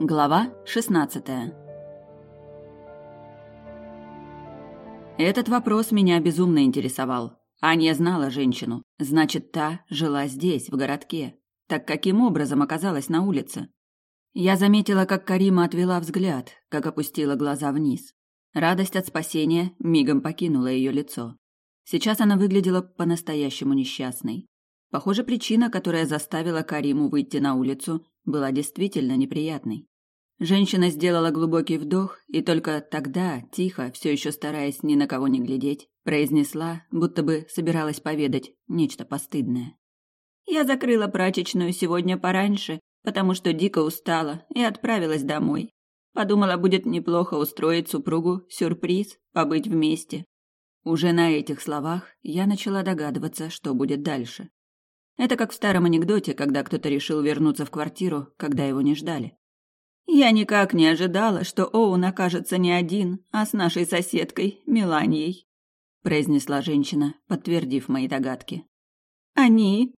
Глава 16 Этот вопрос меня безумно интересовал. Аня знала женщину, значит, та жила здесь, в городке. Так каким образом оказалась на улице? Я заметила, как Карима отвела взгляд, как опустила глаза вниз. Радость от спасения мигом покинула ее лицо. Сейчас она выглядела по-настоящему несчастной. Похоже, причина, которая заставила Кариму выйти на улицу, была действительно неприятной. Женщина сделала глубокий вдох и только тогда, тихо, все еще стараясь ни на кого не глядеть, произнесла, будто бы собиралась поведать нечто постыдное. «Я закрыла прачечную сегодня пораньше, потому что дико устала и отправилась домой. Подумала, будет неплохо устроить супругу сюрприз, побыть вместе. Уже на этих словах я начала догадываться, что будет дальше. Это как в старом анекдоте, когда кто-то решил вернуться в квартиру, когда его не ждали. Я никак не ожидала, что Оуэн окажется не один, а с нашей соседкой, Меланией, произнесла женщина, подтвердив мои догадки. Они?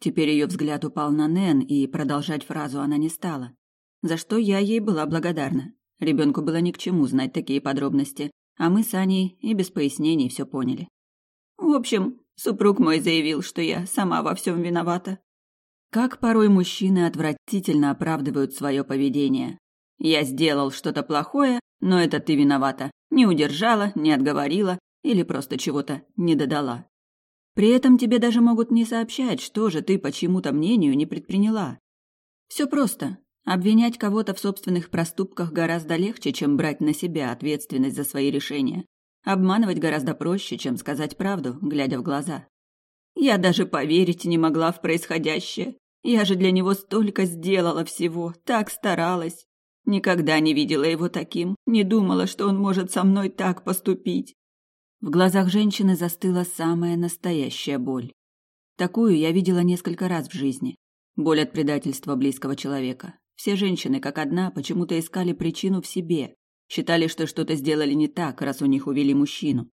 Теперь ее взгляд упал на Нэн, и продолжать фразу она не стала. За что я ей была благодарна. Ребенку было ни к чему знать такие подробности, а мы с Аней и без пояснений все поняли. В общем, супруг мой заявил, что я сама во всем виновата. Как порой мужчины отвратительно оправдывают свое поведение. Я сделал что-то плохое, но это ты виновата. Не удержала, не отговорила или просто чего-то не додала. При этом тебе даже могут не сообщать, что же ты по чьему-то мнению не предприняла. Все просто. Обвинять кого-то в собственных проступках гораздо легче, чем брать на себя ответственность за свои решения. Обманывать гораздо проще, чем сказать правду, глядя в глаза. Я даже поверить не могла в происходящее. Я же для него столько сделала всего, так старалась. Никогда не видела его таким, не думала, что он может со мной так поступить. В глазах женщины застыла самая настоящая боль. Такую я видела несколько раз в жизни. Боль от предательства близкого человека. Все женщины, как одна, почему-то искали причину в себе, считали, что что-то сделали не так, раз у них увели мужчину.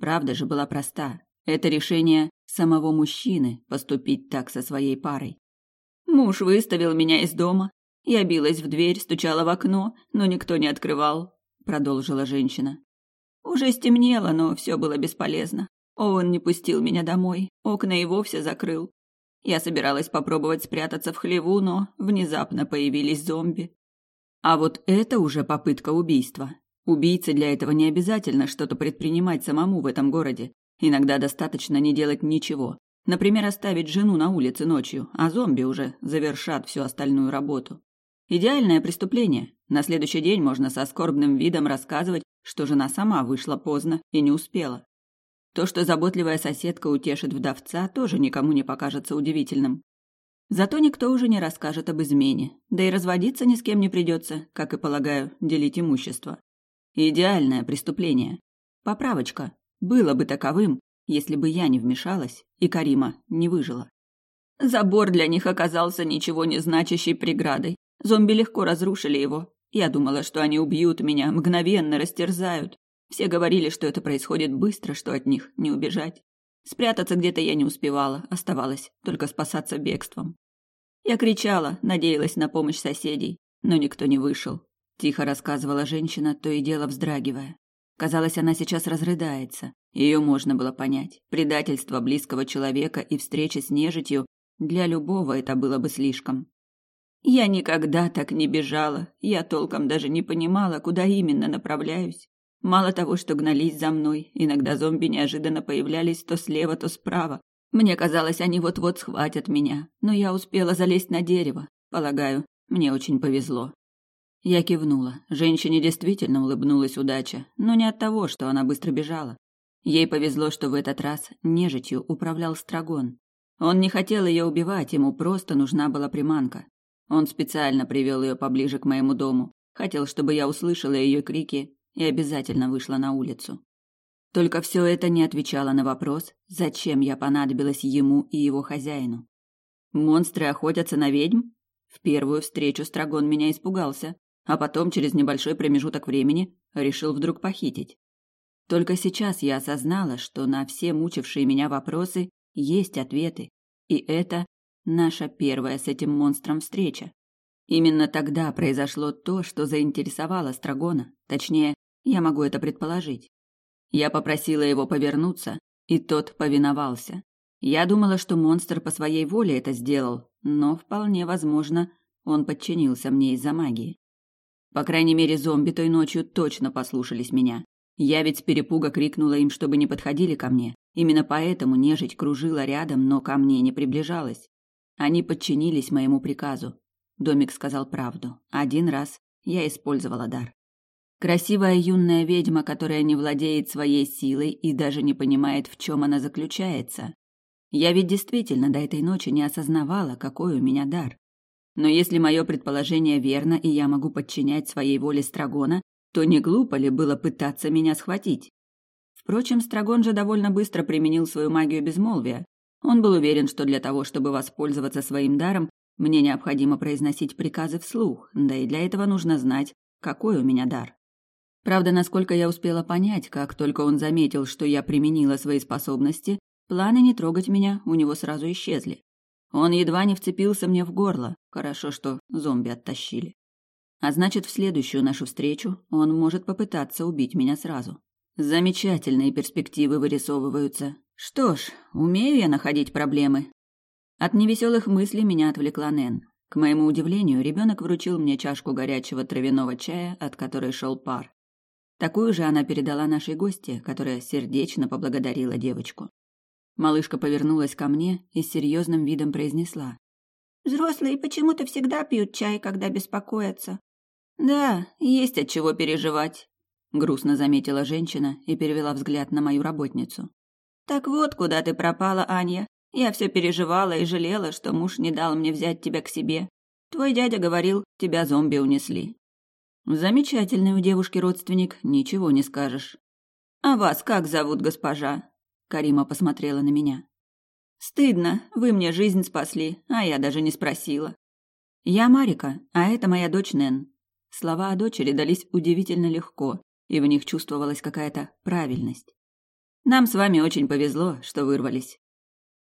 Правда же была проста. Это решение самого мужчины поступить так со своей парой. Муж выставил меня из дома. Я билась в дверь, стучала в окно, но никто не открывал, продолжила женщина. Уже стемнело, но все было бесполезно. Он не пустил меня домой, окна и вовсе закрыл. Я собиралась попробовать спрятаться в хлеву, но внезапно появились зомби. А вот это уже попытка убийства. Убийце для этого не обязательно что-то предпринимать самому в этом городе. Иногда достаточно не делать ничего. Например, оставить жену на улице ночью, а зомби уже завершат всю остальную работу. Идеальное преступление. На следующий день можно со скорбным видом рассказывать, что жена сама вышла поздно и не успела. То, что заботливая соседка утешит вдовца, тоже никому не покажется удивительным. Зато никто уже не расскажет об измене, да и разводиться ни с кем не придется, как и полагаю, делить имущество. Идеальное преступление. Поправочка. Было бы таковым, если бы я не вмешалась и Карима не выжила. Забор для них оказался ничего не значащей преградой. Зомби легко разрушили его. Я думала, что они убьют меня, мгновенно растерзают. Все говорили, что это происходит быстро, что от них не убежать. Спрятаться где-то я не успевала, оставалось только спасаться бегством. Я кричала, надеялась на помощь соседей, но никто не вышел. Тихо рассказывала женщина, то и дело вздрагивая. Казалось, она сейчас разрыдается. Ее можно было понять. Предательство близкого человека и встреча с нежитью для любого это было бы слишком. Я никогда так не бежала. Я толком даже не понимала, куда именно направляюсь. Мало того, что гнались за мной, иногда зомби неожиданно появлялись то слева, то справа. Мне казалось, они вот-вот схватят меня, но я успела залезть на дерево. Полагаю, мне очень повезло. Я кивнула. Женщине действительно улыбнулась удача, но не от того, что она быстро бежала. Ей повезло, что в этот раз нежитью управлял Страгон. Он не хотел ее убивать, ему просто нужна была приманка. Он специально привел ее поближе к моему дому, хотел, чтобы я услышала ее крики и обязательно вышла на улицу. Только все это не отвечало на вопрос, зачем я понадобилась ему и его хозяину. Монстры охотятся на ведьм? В первую встречу Страгон меня испугался, а потом, через небольшой промежуток времени, решил вдруг похитить. Только сейчас я осознала, что на все мучившие меня вопросы есть ответы, и это наша первая с этим монстром встреча. Именно тогда произошло то, что заинтересовало Страгона. Точнее, я могу это предположить. Я попросила его повернуться, и тот повиновался. Я думала, что монстр по своей воле это сделал, но вполне возможно, он подчинился мне из-за магии. По крайней мере, зомби той ночью точно послушались меня. Я ведь с перепуга крикнула им, чтобы не подходили ко мне. Именно поэтому нежить кружила рядом, но ко мне не приближалась. Они подчинились моему приказу. Домик сказал правду. Один раз я использовала дар. Красивая юная ведьма, которая не владеет своей силой и даже не понимает, в чем она заключается. Я ведь действительно до этой ночи не осознавала, какой у меня дар. Но если мое предположение верно, и я могу подчинять своей воле Страгона, то не глупо ли было пытаться меня схватить? Впрочем, Страгон же довольно быстро применил свою магию безмолвия. Он был уверен, что для того, чтобы воспользоваться своим даром, мне необходимо произносить приказы вслух, да и для этого нужно знать, какой у меня дар. Правда, насколько я успела понять, как только он заметил, что я применила свои способности, планы не трогать меня у него сразу исчезли. Он едва не вцепился мне в горло. Хорошо, что зомби оттащили. А значит, в следующую нашу встречу он может попытаться убить меня сразу. Замечательные перспективы вырисовываются. Что ж, умею я находить проблемы. От невеселых мыслей меня отвлекла Нэн. К моему удивлению, ребенок вручил мне чашку горячего травяного чая, от которой шел пар. Такую же она передала нашей гости, которая сердечно поблагодарила девочку. Малышка повернулась ко мне и с серьезным видом произнесла. «Взрослые почему-то всегда пьют чай, когда беспокоятся». «Да, есть от чего переживать», — грустно заметила женщина и перевела взгляд на мою работницу. «Так вот, куда ты пропала, Аня. Я все переживала и жалела, что муж не дал мне взять тебя к себе. Твой дядя говорил, тебя зомби унесли. Замечательный у девушки родственник, ничего не скажешь. А вас как зовут, госпожа? Карима посмотрела на меня. Стыдно, вы мне жизнь спасли, а я даже не спросила. Я Марика, а это моя дочь Нэн. Слова о дочери дались удивительно легко, и в них чувствовалась какая-то правильность. Нам с вами очень повезло, что вырвались.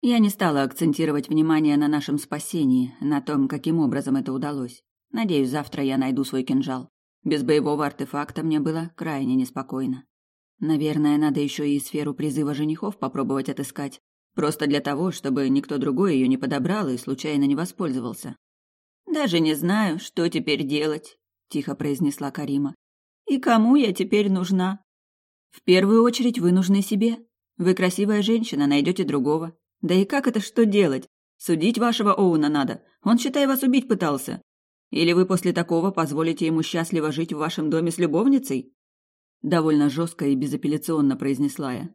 Я не стала акцентировать внимание на нашем спасении, на том, каким образом это удалось. Надеюсь, завтра я найду свой кинжал. Без боевого артефакта мне было крайне неспокойно. Наверное, надо еще и сферу призыва женихов попробовать отыскать. Просто для того, чтобы никто другой ее не подобрал и случайно не воспользовался. «Даже не знаю, что теперь делать», — тихо произнесла Карима. «И кому я теперь нужна?» «В первую очередь вы нужны себе. Вы красивая женщина, найдете другого. Да и как это что делать? Судить вашего Оуна надо. Он, считай, вас убить пытался. Или вы после такого позволите ему счастливо жить в вашем доме с любовницей?» Довольно жестко и безапелляционно произнесла я.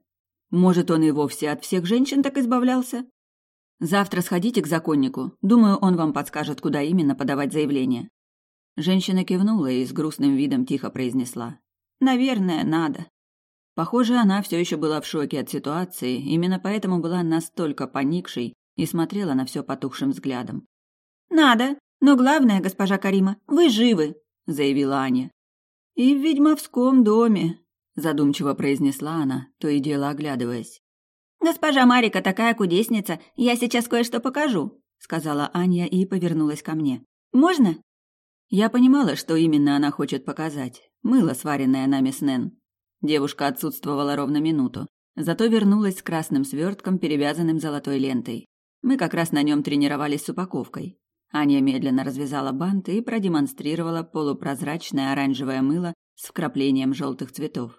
«Может, он и вовсе от всех женщин так избавлялся?» «Завтра сходите к законнику. Думаю, он вам подскажет, куда именно подавать заявление». Женщина кивнула и с грустным видом тихо произнесла. «Наверное, надо». Похоже, она все еще была в шоке от ситуации, именно поэтому была настолько поникшей и смотрела на все потухшим взглядом. «Надо», но главное, госпожа Карима, вы живы, заявила Аня. И в ведьмовском доме, задумчиво произнесла она, то и дело оглядываясь. Госпожа Марика такая кудесница, я сейчас кое-что покажу, сказала Аня и повернулась ко мне. Можно? Я понимала, что именно она хочет показать. Мыло, сваренное нами с Нэн. Девушка отсутствовала ровно минуту, зато вернулась с красным свертком, перевязанным золотой лентой. Мы как раз на нем тренировались с упаковкой. Аня медленно развязала бант и продемонстрировала полупрозрачное оранжевое мыло с вкраплением желтых цветов.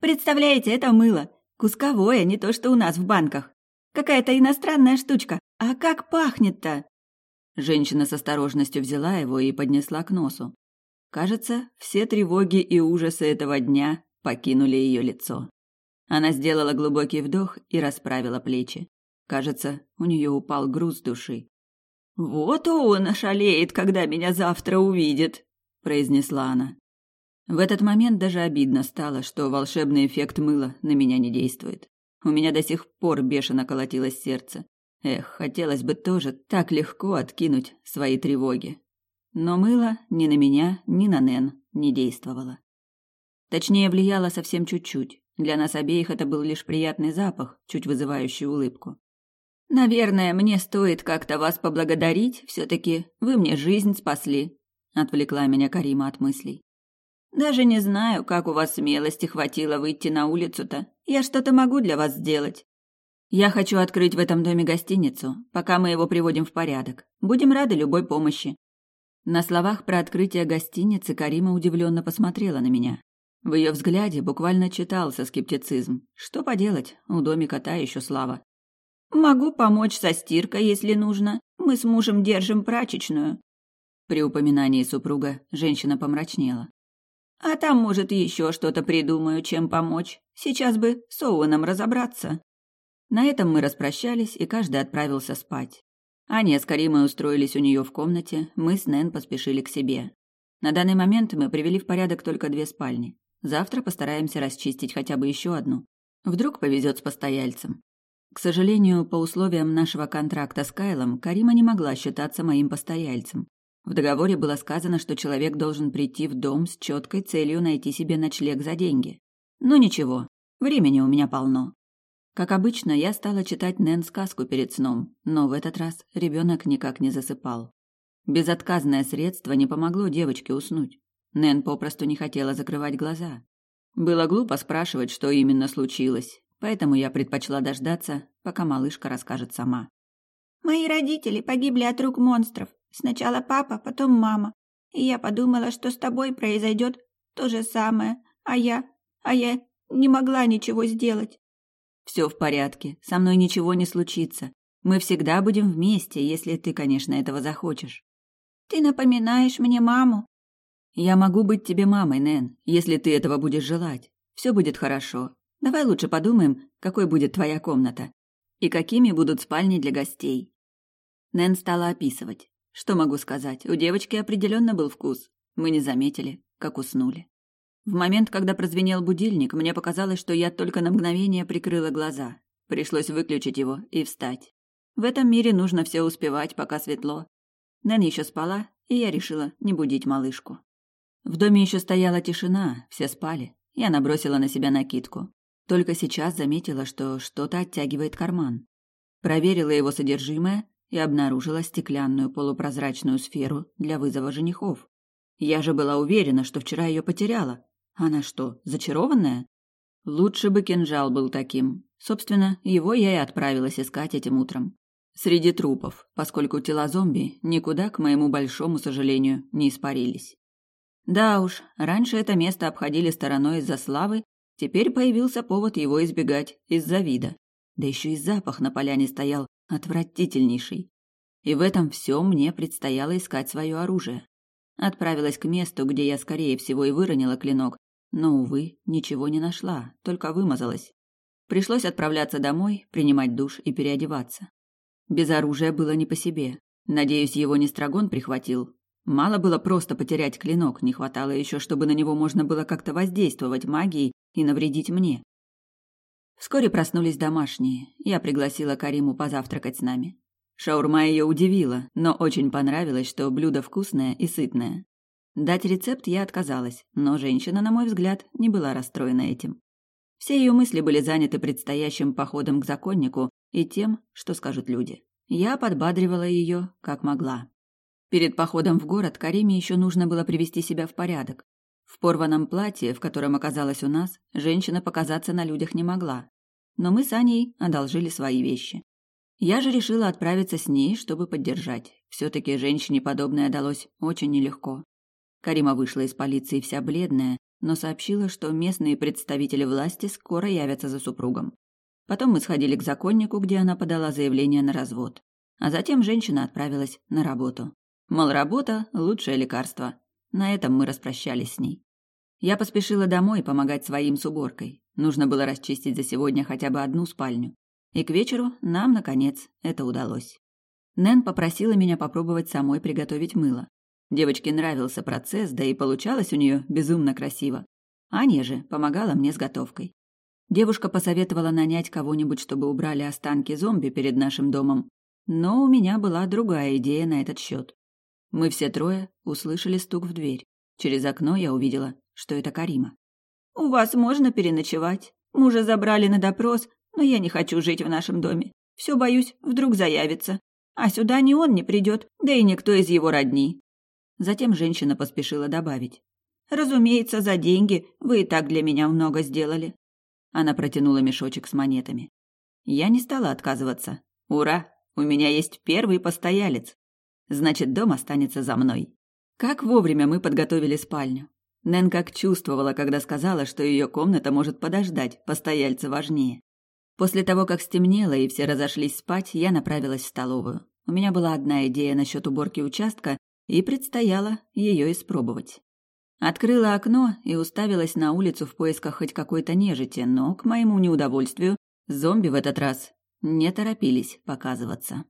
«Представляете, это мыло! Кусковое, не то что у нас в банках. Какая-то иностранная штучка. А как пахнет-то?» Женщина с осторожностью взяла его и поднесла к носу. Кажется, все тревоги и ужасы этого дня покинули ее лицо. Она сделала глубокий вдох и расправила плечи. Кажется, у нее упал груз души. «Вот он ошалеет, когда меня завтра увидит», — произнесла она. В этот момент даже обидно стало, что волшебный эффект мыла на меня не действует. У меня до сих пор бешено колотилось сердце. Эх, хотелось бы тоже так легко откинуть свои тревоги. Но мыло ни на меня, ни на Нэн не действовало. Точнее, влияло совсем чуть-чуть. Для нас обеих это был лишь приятный запах, чуть вызывающий улыбку. Наверное, мне стоит как-то вас поблагодарить, все-таки вы мне жизнь спасли. – отвлекла меня Карима от мыслей. «Даже не знаю, как у вас смелости хватило выйти на улицу-то. Я что-то могу для вас сделать». «Я хочу открыть в этом доме гостиницу, пока мы его приводим в порядок. Будем рады любой помощи». На словах про открытие гостиницы Карима удивленно посмотрела на меня. В ее взгляде буквально читался скептицизм. Что поделать, у домика та еще слава. «Могу помочь со стиркой, если нужно. Мы с мужем держим прачечную». При упоминании супруга женщина помрачнела. «А там, может, еще что-то придумаю, чем помочь. Сейчас бы с Оуэном разобраться». На этом мы распрощались, и каждый отправился спать. Аня с Каримой устроились у нее в комнате, мы с Нэн поспешили к себе. На данный момент мы привели в порядок только две спальни. Завтра постараемся расчистить хотя бы еще одну. Вдруг повезет с постояльцем. К сожалению, по условиям нашего контракта с Кайлом, Карима не могла считаться моим постояльцем. В договоре было сказано, что человек должен прийти в дом с четкой целью найти себе ночлег за деньги. Но ничего, времени у меня полно. Как обычно, я стала читать Нэн сказку перед сном, но в этот раз ребенок никак не засыпал. Безотказное средство не помогло девочке уснуть. Нэн попросту не хотела закрывать глаза. Было глупо спрашивать, что именно случилось, поэтому я предпочла дождаться, пока малышка расскажет сама. «Мои родители погибли от рук монстров. Сначала папа, потом мама. И я подумала, что с тобой произойдет то же самое, а я... а я не могла ничего сделать. Все в порядке, со мной ничего не случится. Мы всегда будем вместе, если ты, конечно, этого захочешь. Ты напоминаешь мне маму. Я могу быть тебе мамой, Нэн, если ты этого будешь желать. Все будет хорошо. Давай лучше подумаем, какой будет твоя комната и какими будут спальни для гостей. Нэн стала описывать. Что могу сказать? У девочки определенно был вкус. Мы не заметили, как уснули. В момент, когда прозвенел будильник, мне показалось, что я только на мгновение прикрыла глаза. Пришлось выключить его и встать. В этом мире нужно все успевать, пока светло. Нэн еще спала, и я решила не будить малышку. В доме еще стояла тишина, все спали. Я набросила на себя накидку. Только сейчас заметила, что что-то оттягивает карман. Проверила его содержимое и обнаружила стеклянную полупрозрачную сферу для вызова женихов. Я же была уверена, что вчера ее потеряла, она что, зачарованная? Лучше бы кинжал был таким. Собственно, его я и отправилась искать этим утром. Среди трупов, поскольку тела зомби никуда, к моему большому сожалению, не испарились. Да уж, раньше это место обходили стороной из-за славы, теперь появился повод его избегать из-за вида. Да еще и запах на поляне стоял отвратительнейший. И в этом всем мне предстояло искать свое оружие. Отправилась к месту, где я, скорее всего, и выронила клинок, но, увы, ничего не нашла, только вымазалась. Пришлось отправляться домой, принимать душ и переодеваться. Без оружия было не по себе. Надеюсь, его не Страгон прихватил. Мало было просто потерять клинок, не хватало еще, чтобы на него можно было как-то воздействовать магией и навредить мне. Вскоре проснулись домашние. Я пригласила Кариму позавтракать с нами. Шаурма ее удивила, но очень понравилось, что блюдо вкусное и сытное. Дать рецепт я отказалась, но женщина, на мой взгляд, не была расстроена этим. Все ее мысли были заняты предстоящим походом к законнику и тем, что скажут люди. Я подбадривала ее, как могла. Перед походом в город Кариме еще нужно было привести себя в порядок. В порванном платье, в котором оказалась у нас, женщина показаться на людях не могла. Но мы с Аней одолжили свои вещи. Я же решила отправиться с ней, чтобы поддержать. Все-таки женщине подобное далось очень нелегко. Карима вышла из полиции вся бледная, но сообщила, что местные представители власти скоро явятся за супругом. Потом мы сходили к законнику, где она подала заявление на развод. А затем женщина отправилась на работу. Мол, работа – лучшее лекарство. На этом мы распрощались с ней. Я поспешила домой помогать своим с уборкой. Нужно было расчистить за сегодня хотя бы одну спальню. И к вечеру нам, наконец, это удалось. Нэн попросила меня попробовать самой приготовить мыло. Девочке нравился процесс, да и получалось у нее безумно красиво. Аня же помогала мне с готовкой. Девушка посоветовала нанять кого-нибудь, чтобы убрали останки зомби перед нашим домом. Но у меня была другая идея на этот счет. Мы все трое услышали стук в дверь. Через окно я увидела, что это Карима. «У вас можно переночевать? Мужа забрали на допрос, но я не хочу жить в нашем доме. Все боюсь, вдруг заявится. А сюда ни он не придет, да и никто из его родни. Затем женщина поспешила добавить. «Разумеется, за деньги. Вы и так для меня много сделали». Она протянула мешочек с монетами. Я не стала отказываться. Ура! У меня есть первый постоялец. Значит, дом останется за мной. Как вовремя мы подготовили спальню. Нэн как чувствовала, когда сказала, что ее комната может подождать, постояльца важнее. После того, как стемнело и все разошлись спать, я направилась в столовую. У меня была одна идея насчет уборки участка, и предстояло ее испробовать. Открыла окно и уставилась на улицу в поисках хоть какой-то нежити, но, к моему неудовольствию, зомби в этот раз не торопились показываться.